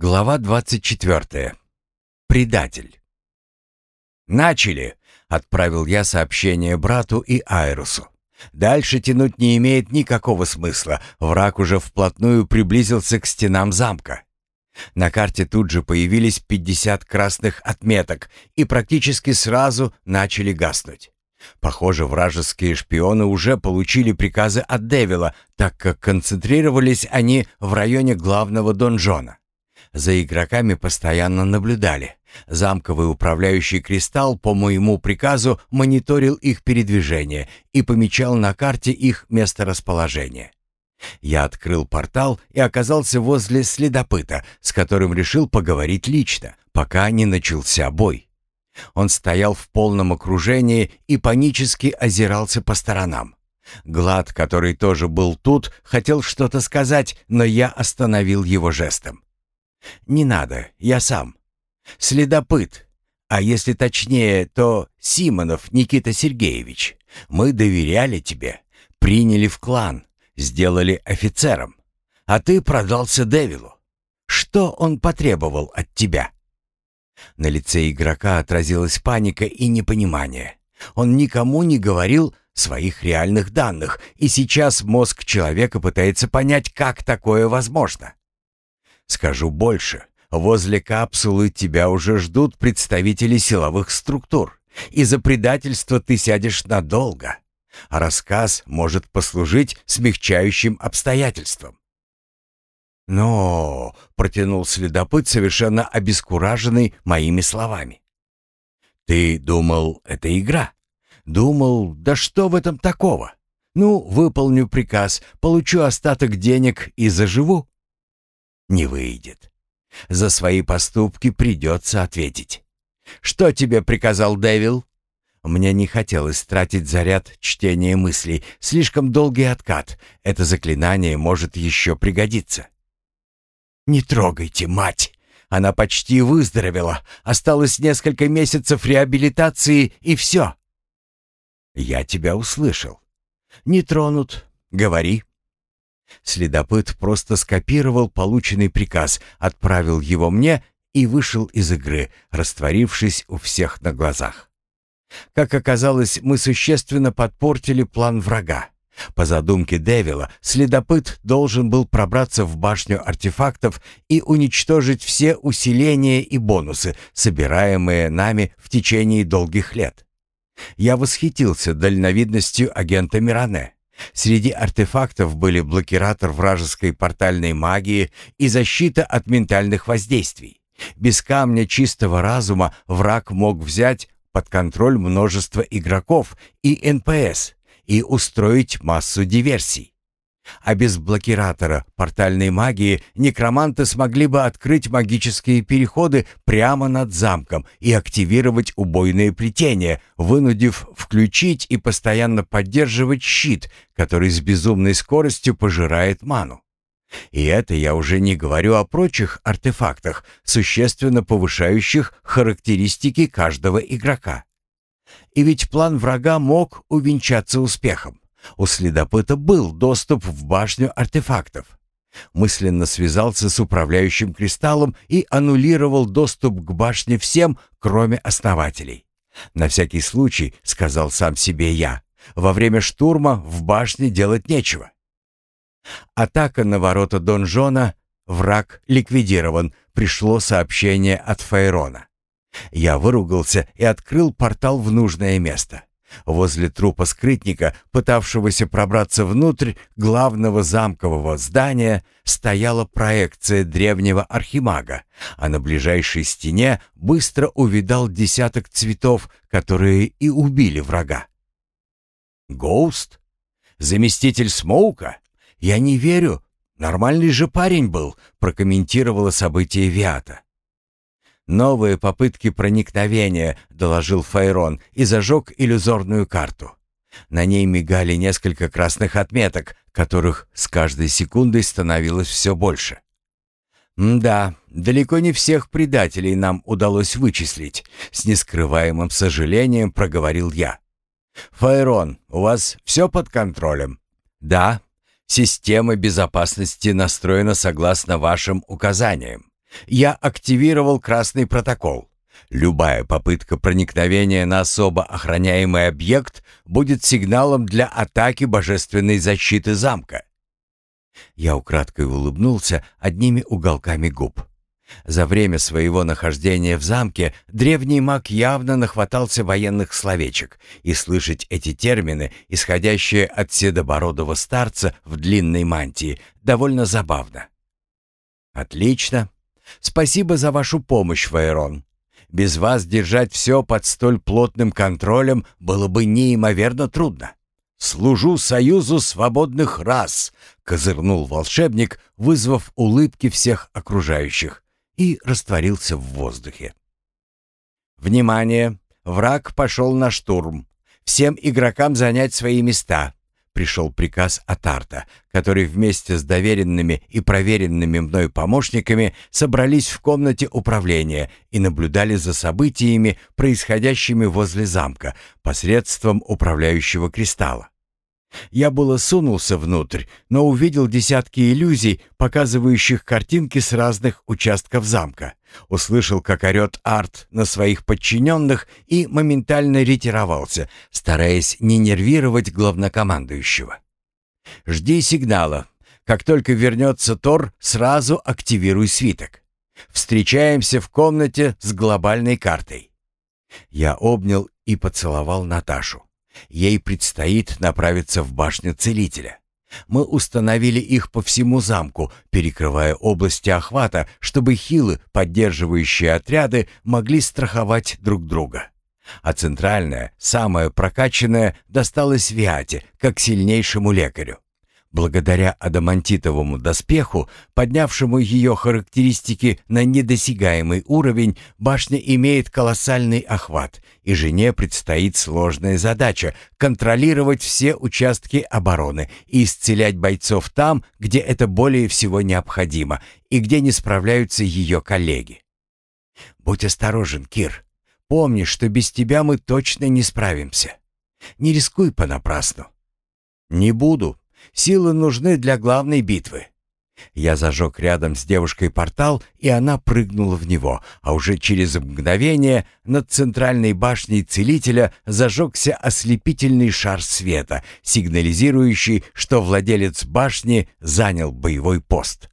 Глава 24. Предатель. «Начали!» — отправил я сообщение брату и Айрусу. Дальше тянуть не имеет никакого смысла. Враг уже вплотную приблизился к стенам замка. На карте тут же появились 50 красных отметок и практически сразу начали гаснуть. Похоже, вражеские шпионы уже получили приказы от Девила, так как концентрировались они в районе главного донжона. За игроками постоянно наблюдали. Замковый управляющий кристалл по моему приказу мониторил их передвижение и помечал на карте их месторасположение. Я открыл портал и оказался возле следопыта, с которым решил поговорить лично, пока не начался бой. Он стоял в полном окружении и панически озирался по сторонам. Глад, который тоже был тут, хотел что-то сказать, но я остановил его жестом. «Не надо, я сам. Следопыт, а если точнее, то Симонов Никита Сергеевич. Мы доверяли тебе, приняли в клан, сделали офицером. А ты продался Девилу. Что он потребовал от тебя?» На лице игрока отразилась паника и непонимание. Он никому не говорил своих реальных данных, и сейчас мозг человека пытается понять, как такое возможно. Скажу больше. Возле капсулы тебя уже ждут представители силовых структур. И за предательство ты сядешь надолго. А рассказ может послужить смягчающим обстоятельством. «Но...» — протянул следопыт, совершенно обескураженный моими словами. «Ты думал, это игра? Думал, да что в этом такого? Ну, выполню приказ, получу остаток денег и заживу не выйдет. За свои поступки придется ответить. «Что тебе приказал Дэвил?» Мне не хотелось тратить заряд чтения мыслей. Слишком долгий откат. Это заклинание может еще пригодиться. «Не трогайте, мать!» Она почти выздоровела. Осталось несколько месяцев реабилитации, и все. «Я тебя услышал. Не тронут. Говори». Следопыт просто скопировал полученный приказ, отправил его мне и вышел из игры, растворившись у всех на глазах. Как оказалось, мы существенно подпортили план врага. По задумке Девила, следопыт должен был пробраться в башню артефактов и уничтожить все усиления и бонусы, собираемые нами в течение долгих лет. Я восхитился дальновидностью агента Миране. Среди артефактов были блокиратор вражеской портальной магии и защита от ментальных воздействий. Без камня чистого разума враг мог взять под контроль множество игроков и НПС и устроить массу диверсий. А без блокиратора портальной магии некроманты смогли бы открыть магические переходы прямо над замком и активировать убойные плетения, вынудив включить и постоянно поддерживать щит, который с безумной скоростью пожирает ману. И это я уже не говорю о прочих артефактах, существенно повышающих характеристики каждого игрока. И ведь план врага мог увенчаться успехом. У следопыта был доступ в башню артефактов. Мысленно связался с управляющим кристаллом и аннулировал доступ к башне всем, кроме основателей. «На всякий случай», — сказал сам себе я, — «во время штурма в башне делать нечего». Атака на ворота донжона, враг ликвидирован, пришло сообщение от Фейрона. Я выругался и открыл портал в нужное место. Возле трупа скрытника, пытавшегося пробраться внутрь главного замкового здания, стояла проекция древнего архимага, а на ближайшей стене быстро увидал десяток цветов, которые и убили врага. «Гоуст? Заместитель Смоука? Я не верю. Нормальный же парень был», — прокомментировала событие Виата. «Новые попытки проникновения», — доложил Файрон и зажег иллюзорную карту. На ней мигали несколько красных отметок, которых с каждой секундой становилось все больше. «Да, далеко не всех предателей нам удалось вычислить», — с нескрываемым сожалением проговорил я. «Файрон, у вас все под контролем?» «Да, система безопасности настроена согласно вашим указаниям. Я активировал красный протокол. Любая попытка проникновения на особо охраняемый объект будет сигналом для атаки божественной защиты замка. Я украдкой улыбнулся одними уголками губ. За время своего нахождения в замке древний маг явно нахватался военных словечек, и слышать эти термины, исходящие от седобородого старца в длинной мантии, довольно забавно. «Отлично. Спасибо за вашу помощь, Вайрон. Без вас держать все под столь плотным контролем было бы неимоверно трудно. «Служу союзу свободных рас», — козырнул волшебник, вызвав улыбки всех окружающих, и растворился в воздухе. «Внимание! Враг пошел на штурм. Всем игрокам занять свои места пришел приказ от Арта, который вместе с доверенными и проверенными мной помощниками собрались в комнате управления и наблюдали за событиями, происходящими возле замка, посредством управляющего кристалла. Я было сунулся внутрь, но увидел десятки иллюзий, показывающих картинки с разных участков замка. Услышал, как орет Арт на своих подчиненных и моментально ретировался, стараясь не нервировать главнокомандующего. «Жди сигнала. Как только вернется Тор, сразу активируй свиток. Встречаемся в комнате с глобальной картой». Я обнял и поцеловал Наташу. Ей предстоит направиться в башню целителя. Мы установили их по всему замку, перекрывая области охвата, чтобы хилы, поддерживающие отряды, могли страховать друг друга. А центральная, самая прокачанная, досталась Виате, как сильнейшему лекарю. Благодаря адамантитовому доспеху, поднявшему ее характеристики на недосягаемый уровень, башня имеет колоссальный охват, и жене предстоит сложная задача — контролировать все участки обороны и исцелять бойцов там, где это более всего необходимо и где не справляются ее коллеги. «Будь осторожен, Кир. Помни, что без тебя мы точно не справимся. Не рискуй понапрасну». «Не буду», Силы нужны для главной битвы. Я зажег рядом с девушкой портал, и она прыгнула в него, а уже через мгновение над центральной башней целителя зажегся ослепительный шар света, сигнализирующий, что владелец башни занял боевой пост.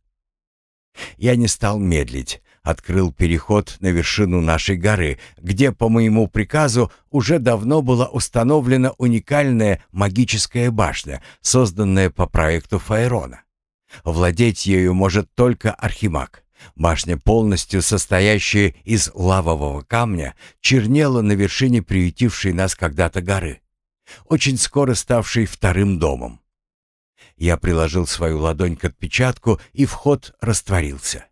Я не стал медлить, открыл переход на вершину нашей горы, где, по моему приказу, уже давно была установлена уникальная магическая башня, созданная по проекту Фаерона. Владеть ею может только архимаг. Башня, полностью состоящая из лавового камня, чернела на вершине приютившей нас когда-то горы, очень скоро ставшей вторым домом. Я приложил свою ладонь к отпечатку, и вход растворился.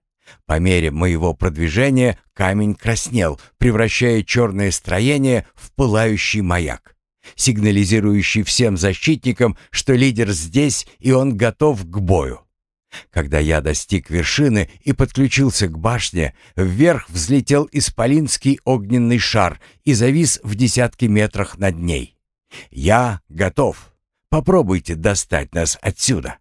По мере моего продвижения камень краснел, превращая черное строение в пылающий маяк, сигнализирующий всем защитникам, что лидер здесь и он готов к бою. Когда я достиг вершины и подключился к башне, вверх взлетел исполинский огненный шар и завис в десятки метрах над ней. «Я готов. Попробуйте достать нас отсюда».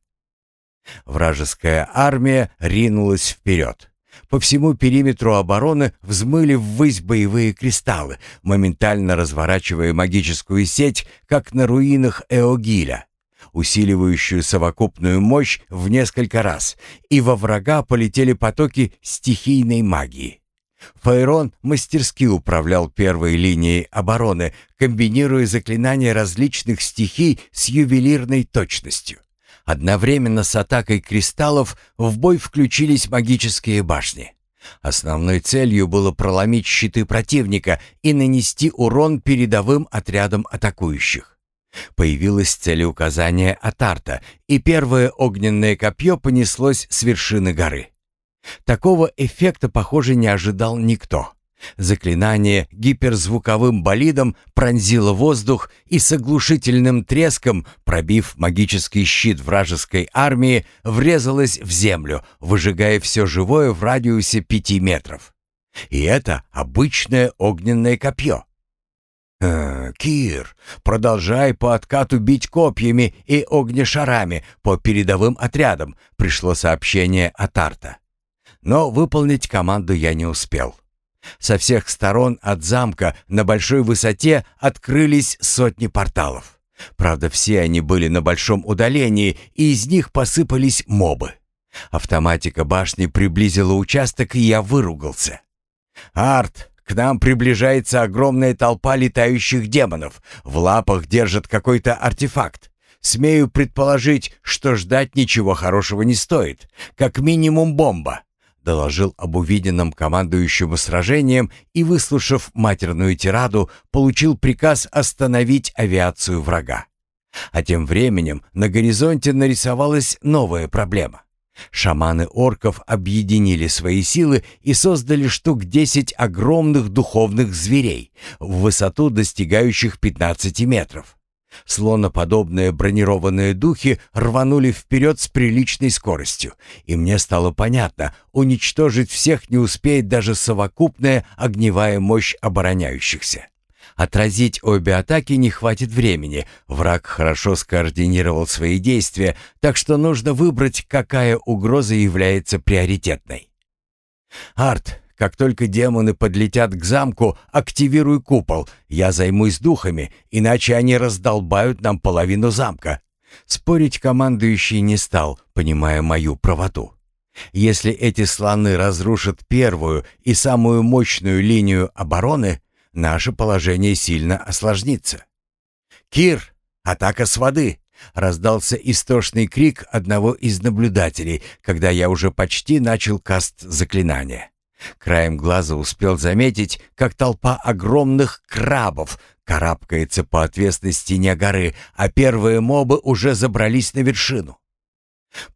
Вражеская армия ринулась вперед. По всему периметру обороны взмыли ввысь боевые кристаллы, моментально разворачивая магическую сеть, как на руинах Эогиля, усиливающую совокупную мощь в несколько раз, и во врага полетели потоки стихийной магии. Фаерон мастерски управлял первой линией обороны, комбинируя заклинания различных стихий с ювелирной точностью. Одновременно с атакой кристаллов в бой включились магические башни. Основной целью было проломить щиты противника и нанести урон передовым отрядам атакующих. Появилось целеуказание от арта, и первое огненное копье понеслось с вершины горы. Такого эффекта, похоже, не ожидал никто. Заклинание гиперзвуковым болидом пронзило воздух и с оглушительным треском, пробив магический щит вражеской армии, врезалось в землю, выжигая все живое в радиусе пяти метров. И это обычное огненное копье. «Э, «Кир, продолжай по откату бить копьями и огнешарами по передовым отрядам», пришло сообщение от Арта. Но выполнить команду я не успел. Со всех сторон от замка на большой высоте открылись сотни порталов. Правда, все они были на большом удалении, и из них посыпались мобы. Автоматика башни приблизила участок, и я выругался. «Арт, к нам приближается огромная толпа летающих демонов. В лапах держат какой-то артефакт. Смею предположить, что ждать ничего хорошего не стоит. Как минимум бомба доложил об увиденном командующему сражением и, выслушав матерную тираду, получил приказ остановить авиацию врага. А тем временем на горизонте нарисовалась новая проблема. Шаманы орков объединили свои силы и создали штук 10 огромных духовных зверей, в высоту достигающих 15 метров. Слоноподобные бронированные духи рванули вперед с приличной скоростью, и мне стало понятно, уничтожить всех не успеет даже совокупная огневая мощь обороняющихся. Отразить обе атаки не хватит времени, враг хорошо скоординировал свои действия, так что нужно выбрать, какая угроза является приоритетной. «Арт, как только демоны подлетят к замку, активируй купол. Я займусь духами, иначе они раздолбают нам половину замка». Спорить командующий не стал, понимая мою правоту. Если эти слоны разрушат первую и самую мощную линию обороны, наше положение сильно осложнится. «Кир, атака с воды!» — раздался истошный крик одного из наблюдателей, когда я уже почти начал каст заклинания. Краем глаза успел заметить, как толпа огромных крабов карабкается по отвесной стене горы, а первые мобы уже забрались на вершину.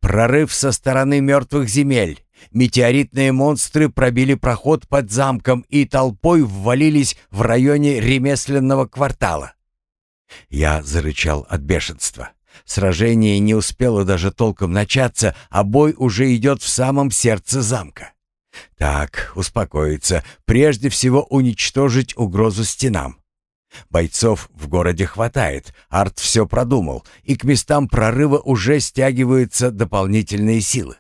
Прорыв со стороны мертвых земель. Метеоритные монстры пробили проход под замком и толпой ввалились в районе ремесленного квартала. Я зарычал от бешенства. Сражение не успело даже толком начаться, а бой уже идет в самом сердце замка. Так, успокоиться. Прежде всего уничтожить угрозу стенам. Бойцов в городе хватает, Арт все продумал, и к местам прорыва уже стягиваются дополнительные силы.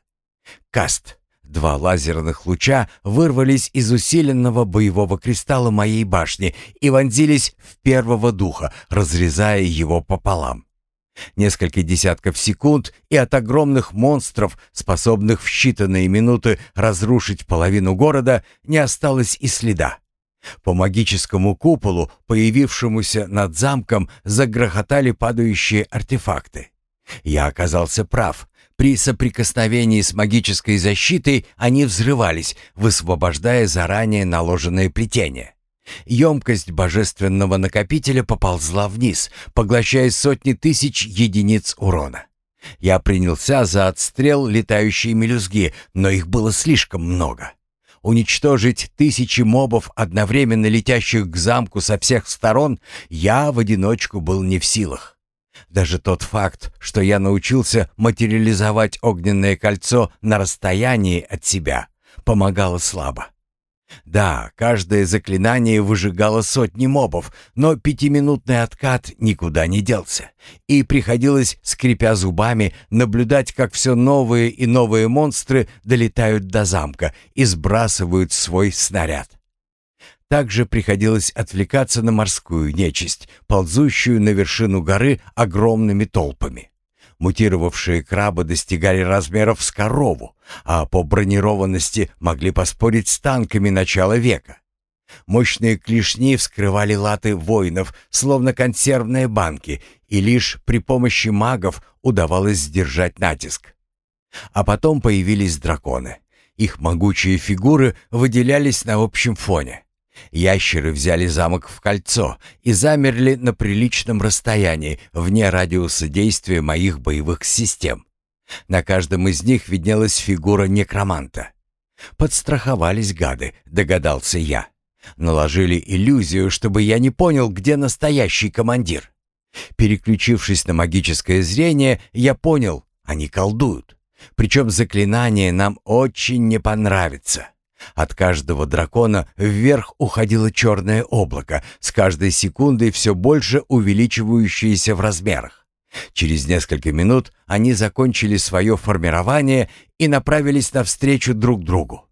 Каст. Два лазерных луча вырвались из усиленного боевого кристалла моей башни и вонзились в первого духа, разрезая его пополам. Несколько десятков секунд, и от огромных монстров, способных в считанные минуты разрушить половину города, не осталось и следа. По магическому куполу, появившемуся над замком, загрохотали падающие артефакты. Я оказался прав. При соприкосновении с магической защитой они взрывались, высвобождая заранее наложенное плетение. Емкость божественного накопителя поползла вниз, поглощая сотни тысяч единиц урона. Я принялся за отстрел летающей мелюзги, но их было слишком много. Уничтожить тысячи мобов, одновременно летящих к замку со всех сторон, я в одиночку был не в силах. Даже тот факт, что я научился материализовать огненное кольцо на расстоянии от себя, помогало слабо. Да, каждое заклинание выжигало сотни мобов, но пятиминутный откат никуда не делся. И приходилось, скрипя зубами, наблюдать, как все новые и новые монстры долетают до замка и сбрасывают свой снаряд. Также приходилось отвлекаться на морскую нечисть, ползущую на вершину горы огромными толпами. Мутировавшие крабы достигали размеров с корову, а по бронированности могли поспорить с танками начала века. Мощные клешни вскрывали латы воинов, словно консервные банки, и лишь при помощи магов удавалось сдержать натиск. А потом появились драконы. Их могучие фигуры выделялись на общем фоне. Ящеры взяли замок в кольцо и замерли на приличном расстоянии, вне радиуса действия моих боевых систем. На каждом из них виднелась фигура некроманта. Подстраховались гады, догадался я. Наложили иллюзию, чтобы я не понял, где настоящий командир. Переключившись на магическое зрение, я понял, они колдуют. Причем заклинание нам очень не понравится. От каждого дракона вверх уходило черное облако, с каждой секундой все больше увеличивающееся в размерах. Через несколько минут они закончили свое формирование и направились навстречу друг другу.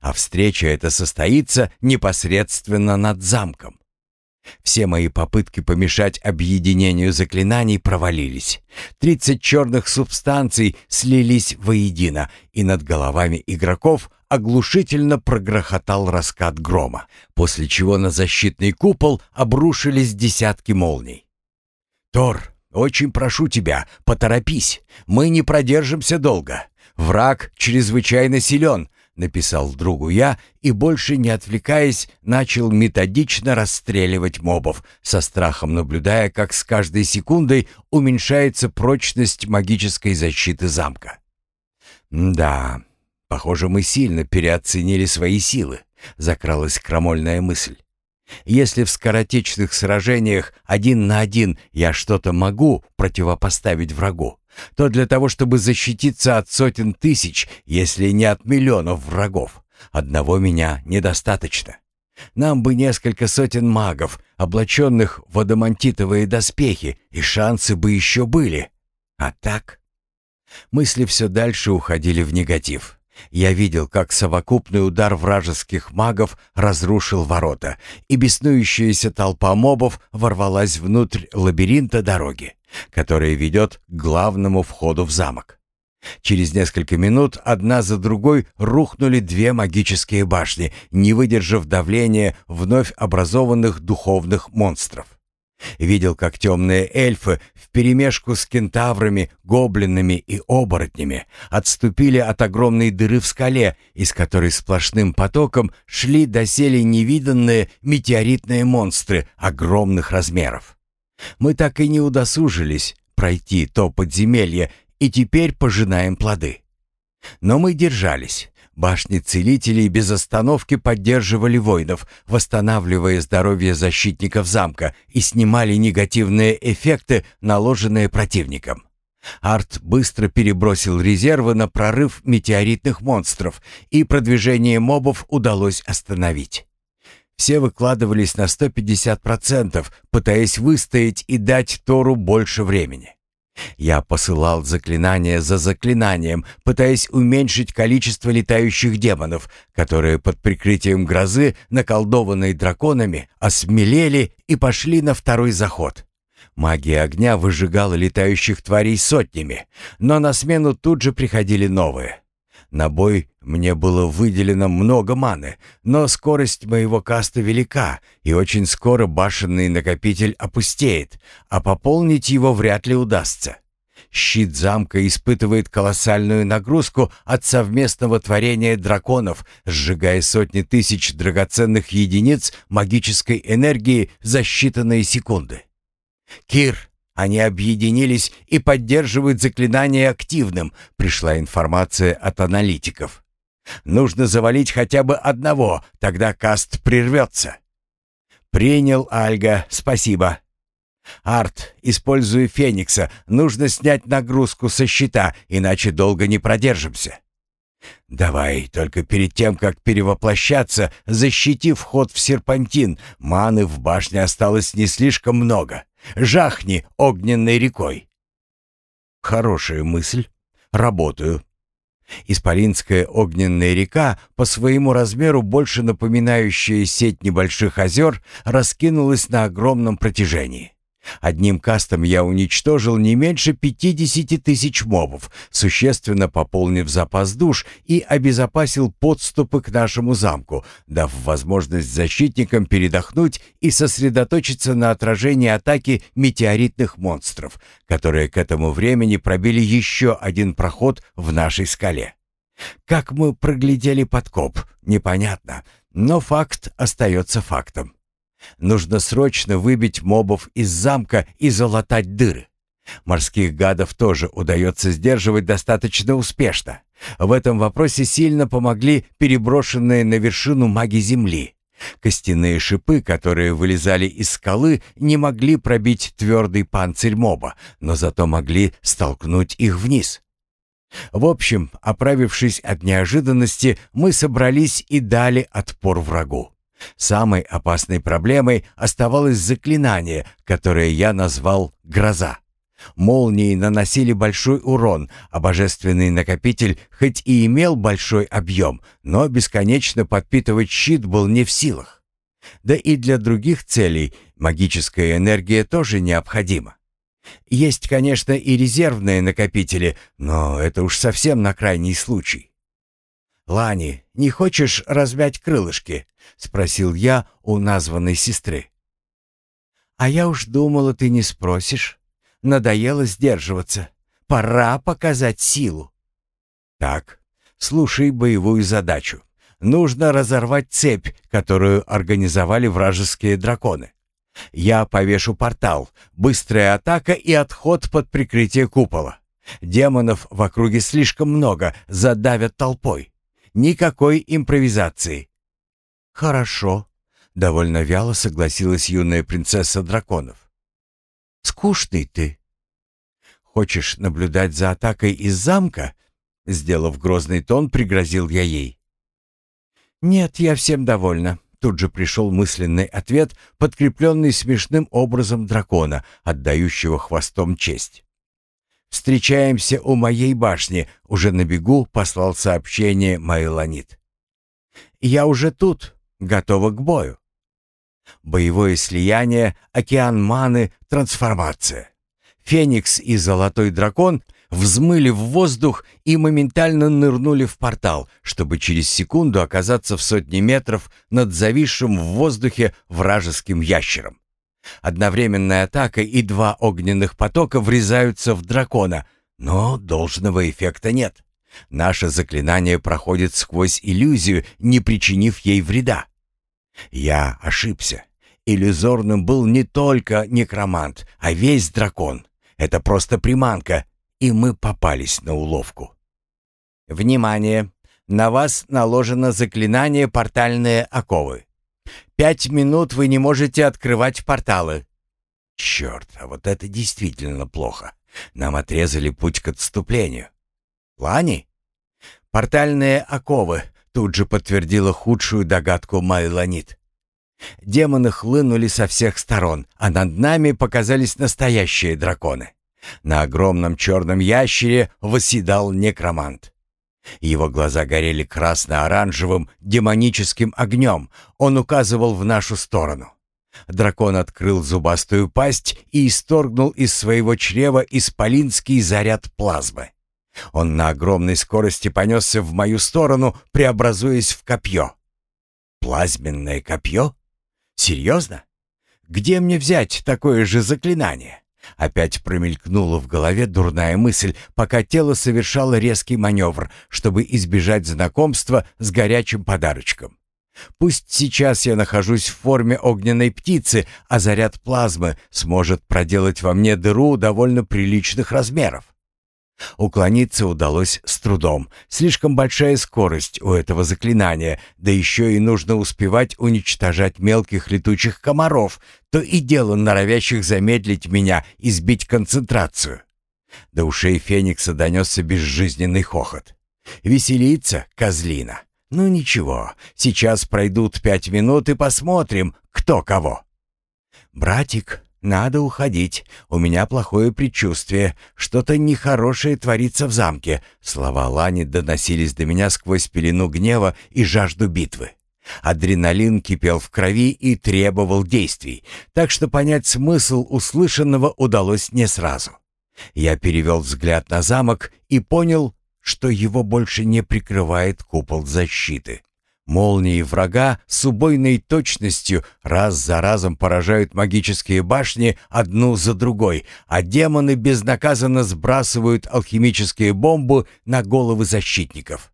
А встреча эта состоится непосредственно над замком. Все мои попытки помешать объединению заклинаний провалились. Тридцать черных субстанций слились воедино, и над головами игроков оглушительно прогрохотал раскат грома, после чего на защитный купол обрушились десятки молний. «Тор, очень прошу тебя, поторопись, мы не продержимся долго. Враг чрезвычайно силен, написал другу я и, больше не отвлекаясь, начал методично расстреливать мобов, со страхом наблюдая, как с каждой секундой уменьшается прочность магической защиты замка. «Да, похоже, мы сильно переоценили свои силы», — закралась крамольная мысль. «Если в скоротечных сражениях один на один я что-то могу противопоставить врагу, то для того, чтобы защититься от сотен тысяч, если не от миллионов врагов, одного меня недостаточно. Нам бы несколько сотен магов, облаченных в адамантитовые доспехи, и шансы бы еще были. А так? Мысли все дальше уходили в негатив. Я видел, как совокупный удар вражеских магов разрушил ворота, и беснующаяся толпа мобов ворвалась внутрь лабиринта дороги которая ведет к главному входу в замок. Через несколько минут одна за другой рухнули две магические башни, не выдержав давления вновь образованных духовных монстров. Видел, как темные эльфы вперемешку с кентаврами, гоблинами и оборотнями отступили от огромной дыры в скале, из которой сплошным потоком шли доселе невиданные метеоритные монстры огромных размеров. Мы так и не удосужились пройти то подземелье и теперь пожинаем плоды. Но мы держались. Башни целителей без остановки поддерживали воинов, восстанавливая здоровье защитников замка и снимали негативные эффекты, наложенные противником. Арт быстро перебросил резервы на прорыв метеоритных монстров, и продвижение мобов удалось остановить. Все выкладывались на 150%, пытаясь выстоять и дать Тору больше времени. Я посылал заклинание за заклинанием, пытаясь уменьшить количество летающих демонов, которые под прикрытием грозы, наколдованные драконами, осмелели и пошли на второй заход. Магия огня выжигала летающих тварей сотнями, но на смену тут же приходили новые. На бой мне было выделено много маны, но скорость моего каста велика, и очень скоро башенный накопитель опустеет, а пополнить его вряд ли удастся. Щит замка испытывает колоссальную нагрузку от совместного творения драконов, сжигая сотни тысяч драгоценных единиц магической энергии за считанные секунды. «Кир, они объединились и поддерживают заклинание активным, пришла информация от аналитиков. Нужно завалить хотя бы одного, тогда каст прервется. Принял Альга, спасибо. Арт, используя Феникса, нужно снять нагрузку со щита, иначе долго не продержимся. «Давай, только перед тем, как перевоплощаться, защити вход в серпантин. Маны в башне осталось не слишком много». Жахни огненной рекой. Хорошая мысль. Работаю. Исполинская огненная река, по своему размеру больше напоминающая сеть небольших озер, раскинулась на огромном протяжении. Одним кастом я уничтожил не меньше 50 тысяч мобов, существенно пополнив запас душ и обезопасил подступы к нашему замку, дав возможность защитникам передохнуть и сосредоточиться на отражении атаки метеоритных монстров, которые к этому времени пробили еще один проход в нашей скале. Как мы проглядели подкоп, непонятно, но факт остается фактом. Нужно срочно выбить мобов из замка и залатать дыры. Морских гадов тоже удается сдерживать достаточно успешно. В этом вопросе сильно помогли переброшенные на вершину маги Земли. Костяные шипы, которые вылезали из скалы, не могли пробить твердый панцирь моба, но зато могли столкнуть их вниз. В общем, оправившись от неожиданности, мы собрались и дали отпор врагу. Самой опасной проблемой оставалось заклинание, которое я назвал «гроза». Молнии наносили большой урон, а божественный накопитель хоть и имел большой объем, но бесконечно подпитывать щит был не в силах. Да и для других целей магическая энергия тоже необходима. Есть, конечно, и резервные накопители, но это уж совсем на крайний случай. «Лани, не хочешь размять крылышки?» — спросил я у названной сестры. «А я уж думала, ты не спросишь. Надоело сдерживаться. Пора показать силу». «Так, слушай боевую задачу. Нужно разорвать цепь, которую организовали вражеские драконы. Я повешу портал, быстрая атака и отход под прикрытие купола. Демонов в округе слишком много, задавят толпой. Никакой импровизации. Хорошо, довольно вяло согласилась юная принцесса драконов. Скучный ты. Хочешь наблюдать за атакой из замка? Сделав грозный тон, пригрозил я ей. Нет, я всем довольна. Тут же пришел мысленный ответ, подкрепленный смешным образом дракона, отдающего хвостом честь. «Встречаемся у моей башни», — уже на бегу послал сообщение Майланит. «Я уже тут, готова к бою». Боевое слияние, океан маны, трансформация. Феникс и Золотой Дракон взмыли в воздух и моментально нырнули в портал, чтобы через секунду оказаться в сотне метров над зависшим в воздухе вражеским ящером. Одновременная атака и два огненных потока врезаются в дракона, но должного эффекта нет. Наше заклинание проходит сквозь иллюзию, не причинив ей вреда. Я ошибся. Иллюзорным был не только некромант, а весь дракон. Это просто приманка, и мы попались на уловку. Внимание! На вас наложено заклинание «Портальные оковы». Пять минут вы не можете открывать порталы. Черт, а вот это действительно плохо. Нам отрезали путь к отступлению. Лани? Портальные оковы, тут же подтвердила худшую догадку Майланит. Демоны хлынули со всех сторон, а над нами показались настоящие драконы. На огромном черном ящере восседал некромант. Его глаза горели красно-оранжевым демоническим огнем. Он указывал в нашу сторону. Дракон открыл зубастую пасть и исторгнул из своего чрева исполинский заряд плазмы. Он на огромной скорости понесся в мою сторону, преобразуясь в копье. Плазменное копье? Серьезно? Где мне взять такое же заклинание? Опять промелькнула в голове дурная мысль, пока тело совершало резкий маневр, чтобы избежать знакомства с горячим подарочком. Пусть сейчас я нахожусь в форме огненной птицы, а заряд плазмы сможет проделать во мне дыру довольно приличных размеров. Уклониться удалось с трудом. Слишком большая скорость у этого заклинания, да еще и нужно успевать уничтожать мелких летучих комаров, то и дело норовящих замедлить меня и сбить концентрацию. До ушей Феникса донесся безжизненный хохот. «Веселиться, козлина! Ну ничего, сейчас пройдут пять минут и посмотрим, кто кого!» «Братик, «Надо уходить. У меня плохое предчувствие. Что-то нехорошее творится в замке». Слова Лани доносились до меня сквозь пелену гнева и жажду битвы. Адреналин кипел в крови и требовал действий, так что понять смысл услышанного удалось не сразу. Я перевел взгляд на замок и понял, что его больше не прикрывает купол защиты. Молнии врага с убойной точностью раз за разом поражают магические башни одну за другой, а демоны безнаказанно сбрасывают алхимические бомбы на головы защитников.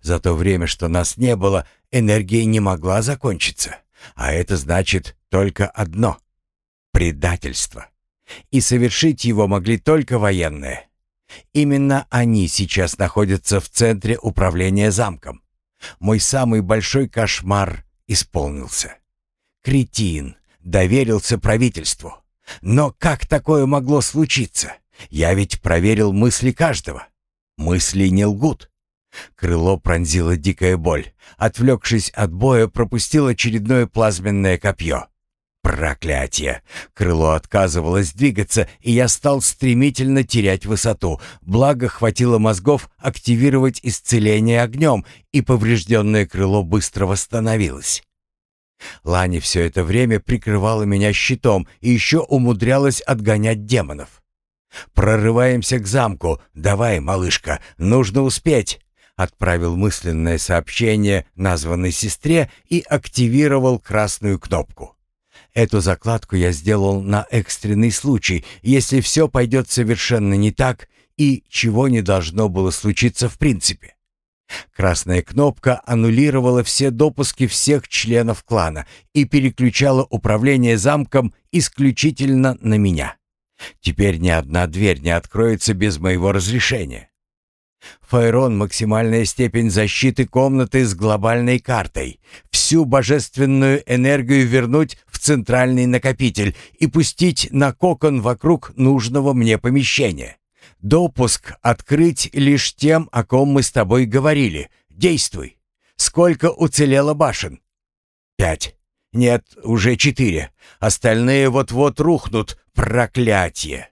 За то время, что нас не было, энергия не могла закончиться. А это значит только одно — предательство. И совершить его могли только военные. Именно они сейчас находятся в центре управления замком. Мой самый большой кошмар исполнился. Кретин доверился правительству. Но как такое могло случиться? Я ведь проверил мысли каждого. Мысли не лгут. Крыло пронзила дикая боль. Отвлекшись от боя, пропустил очередное плазменное копье. Проклятие! Крыло отказывалось двигаться, и я стал стремительно терять высоту. Благо, хватило мозгов активировать исцеление огнем, и поврежденное крыло быстро восстановилось. Лани все это время прикрывала меня щитом и еще умудрялась отгонять демонов. «Прорываемся к замку. Давай, малышка, нужно успеть!» Отправил мысленное сообщение названной сестре и активировал красную кнопку. Эту закладку я сделал на экстренный случай, если все пойдет совершенно не так и чего не должно было случиться в принципе. Красная кнопка аннулировала все допуски всех членов клана и переключала управление замком исключительно на меня. Теперь ни одна дверь не откроется без моего разрешения. Файрон — максимальная степень защиты комнаты с глобальной картой. Всю божественную энергию вернуть центральный накопитель и пустить на кокон вокруг нужного мне помещения. Допуск открыть лишь тем, о ком мы с тобой говорили. Действуй. Сколько уцелело башен? Пять. Нет, уже четыре. Остальные вот-вот рухнут. Проклятие.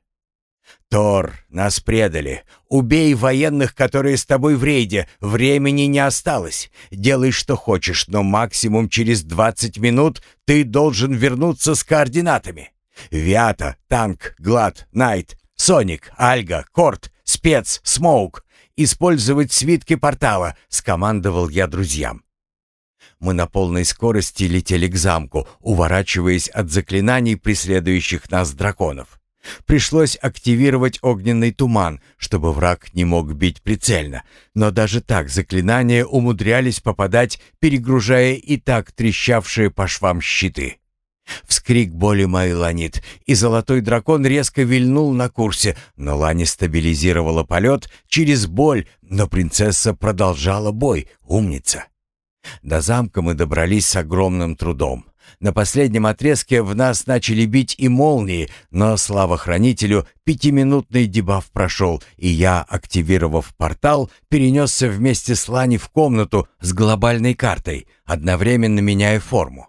Тор, нас предали. Убей военных, которые с тобой в рейде. Времени не осталось. Делай, что хочешь, но максимум через 20 минут ты должен вернуться с координатами. Виата, Танк, Глад, Найт, Соник, Альга, Корт, Спец, Смоук. Использовать свитки портала, скомандовал я друзьям. Мы на полной скорости летели к замку, уворачиваясь от заклинаний преследующих нас драконов. Пришлось активировать огненный туман, чтобы враг не мог бить прицельно, но даже так заклинания умудрялись попадать, перегружая и так трещавшие по швам щиты. Вскрик боли Майланит, и золотой дракон резко вильнул на курсе, но Лани стабилизировала полет через боль, но принцесса продолжала бой, умница. До замка мы добрались с огромным трудом. На последнем отрезке в нас начали бить и молнии, но, слава хранителю, пятиминутный дебаф прошел, и я, активировав портал, перенесся вместе с Лани в комнату с глобальной картой, одновременно меняя форму.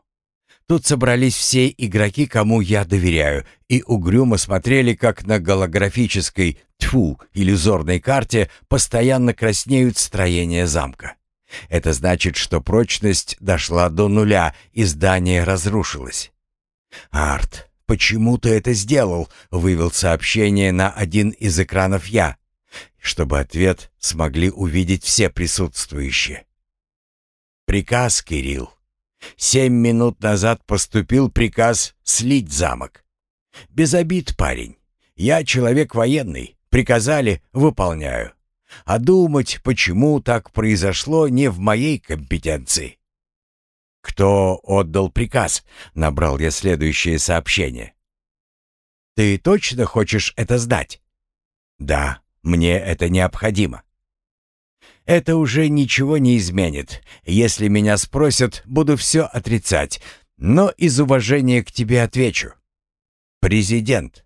Тут собрались все игроки, кому я доверяю, и угрюмо смотрели, как на голографической, тьфу, иллюзорной карте постоянно краснеют строения замка. Это значит, что прочность дошла до нуля, и здание разрушилось. «Арт, почему ты это сделал?» — вывел сообщение на один из экранов я, чтобы ответ смогли увидеть все присутствующие. «Приказ, Кирилл. Семь минут назад поступил приказ слить замок. Без обид, парень. Я человек военный. Приказали — выполняю. А думать, почему так произошло, не в моей компетенции. «Кто отдал приказ?» — набрал я следующее сообщение. «Ты точно хочешь это сдать?» «Да, мне это необходимо». «Это уже ничего не изменит. Если меня спросят, буду все отрицать, но из уважения к тебе отвечу. Президент,